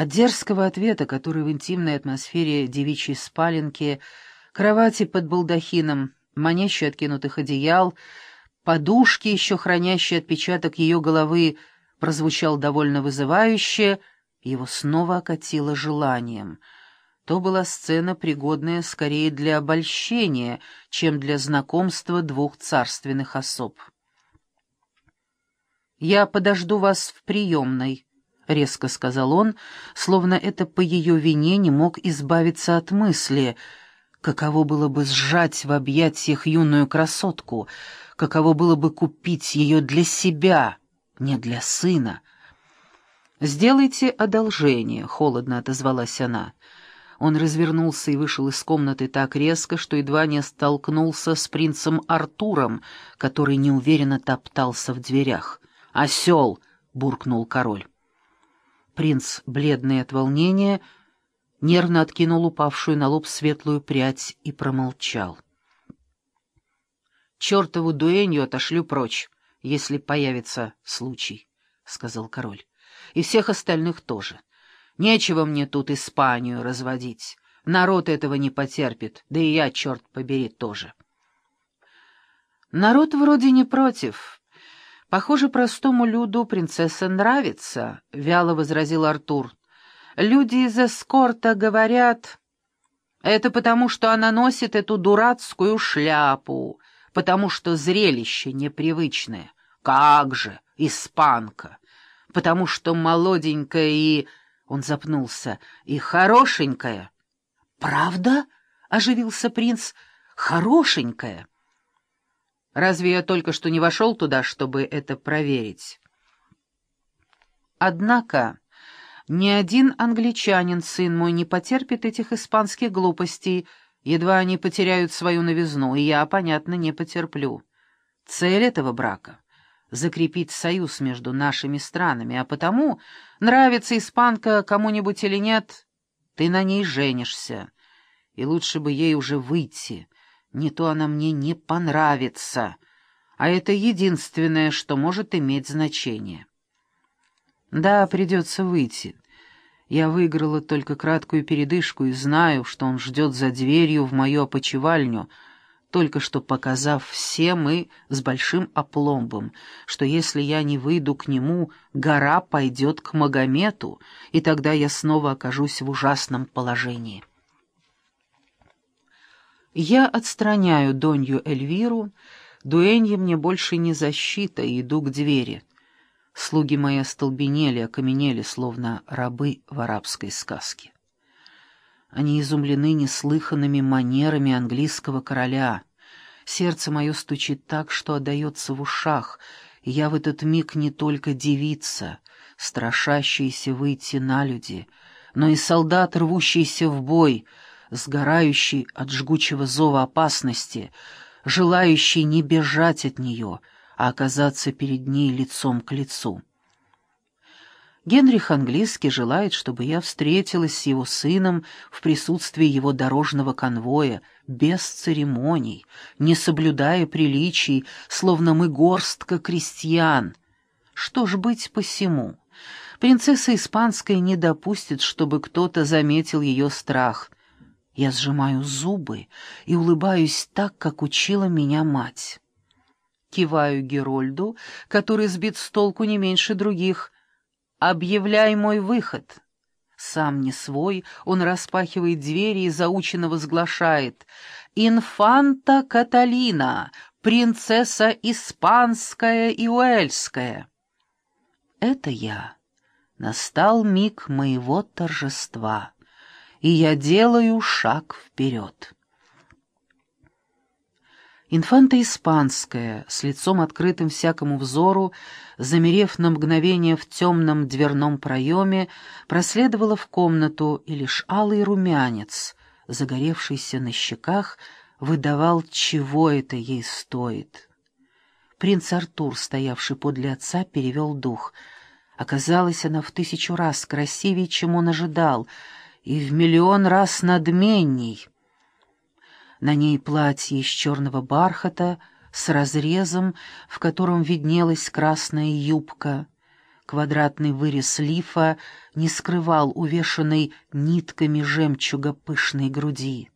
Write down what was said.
От дерзкого ответа, который в интимной атмосфере девичьей спаленки, кровати под балдахином, манящие откинутых одеял, подушки, еще хранящие отпечаток ее головы, прозвучал довольно вызывающе, его снова окатило желанием. То была сцена, пригодная скорее для обольщения, чем для знакомства двух царственных особ. «Я подожду вас в приемной», — резко сказал он, словно это по ее вине не мог избавиться от мысли, каково было бы сжать в объятиях юную красотку, каково было бы купить ее для себя, не для сына. «Сделайте одолжение», — холодно отозвалась она. Он развернулся и вышел из комнаты так резко, что едва не столкнулся с принцем Артуром, который неуверенно топтался в дверях. «Осел!» — буркнул король. Принц, бледный от волнения, нервно откинул упавшую на лоб светлую прядь и промолчал. «Чертову дуэнью отошлю прочь, если появится случай», — сказал король. «И всех остальных тоже. Нечего мне тут Испанию разводить. Народ этого не потерпит, да и я, черт побери, тоже». «Народ вроде не против», «Похоже, простому люду принцесса нравится», — вяло возразил Артур. «Люди из эскорта говорят...» «Это потому, что она носит эту дурацкую шляпу, потому что зрелище непривычное. Как же, испанка! Потому что молоденькая и...» Он запнулся. «И хорошенькая». «Правда?» — оживился принц. «Хорошенькая». Разве я только что не вошел туда, чтобы это проверить? Однако ни один англичанин, сын мой, не потерпит этих испанских глупостей, едва они потеряют свою новизну, и я, понятно, не потерплю. Цель этого брака — закрепить союз между нашими странами, а потому, нравится испанка кому-нибудь или нет, ты на ней женишься, и лучше бы ей уже выйти — не то она мне не понравится, а это единственное, что может иметь значение. Да, придется выйти. Я выиграла только краткую передышку и знаю, что он ждет за дверью в мою опочивальню, только что показав всем и с большим опломбом, что если я не выйду к нему, гора пойдет к Магомету, и тогда я снова окажусь в ужасном положении. Я отстраняю Донью Эльвиру, дуэнье мне больше не защита, и иду к двери. Слуги мои остолбенели, окаменели, словно рабы в арабской сказке. Они изумлены неслыханными манерами английского короля. Сердце мое стучит так, что отдается в ушах, и я в этот миг не только девица, страшащаяся выйти на люди, но и солдат, рвущийся в бой — сгорающий от жгучего зова опасности, желающий не бежать от нее, а оказаться перед ней лицом к лицу. Генрих Английский желает, чтобы я встретилась с его сыном в присутствии его дорожного конвоя, без церемоний, не соблюдая приличий, словно мы горстка крестьян. Что ж быть посему? Принцесса Испанская не допустит, чтобы кто-то заметил ее страх — я сжимаю зубы и улыбаюсь так, как учила меня мать. Киваю Герольду, который сбит с толку не меньше других. «Объявляй мой выход!» Сам не свой, он распахивает двери и заученно возглашает «Инфанта Каталина, принцесса испанская и уэльская». Это я. Настал миг моего торжества и я делаю шаг вперед. Инфанта испанская, с лицом открытым всякому взору, замерев на мгновение в темном дверном проеме, проследовала в комнату, и лишь алый румянец, загоревшийся на щеках, выдавал, чего это ей стоит. Принц Артур, стоявший подле отца, перевел дух. Оказалось, она в тысячу раз красивее, чем он ожидал — и в миллион раз надменней. На ней платье из черного бархата с разрезом, в котором виднелась красная юбка, Квадратный вырез лифа не скрывал увешанной нитками жемчуга пышной груди.